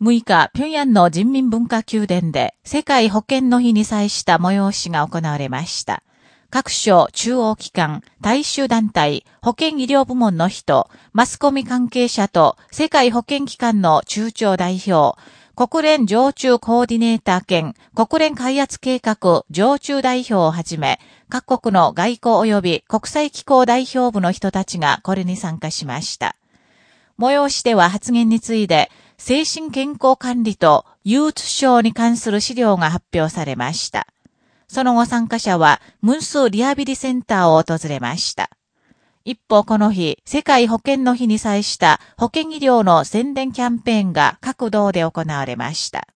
6日、平壌の人民文化宮殿で世界保健の日に際した催しが行われました。各省、中央機関、大衆団体、保健医療部門の人、マスコミ関係者と世界保健機関の中長代表、国連常駐コーディネーター兼国連開発計画常駐代表をはじめ、各国の外交及び国際機構代表部の人たちがこれに参加しました。催しでは発言について、精神健康管理と憂鬱症に関する資料が発表されました。その後参加者は、ムンスリハビリセンターを訪れました。一方この日、世界保健の日に際した保健医療の宣伝キャンペーンが各道で行われました。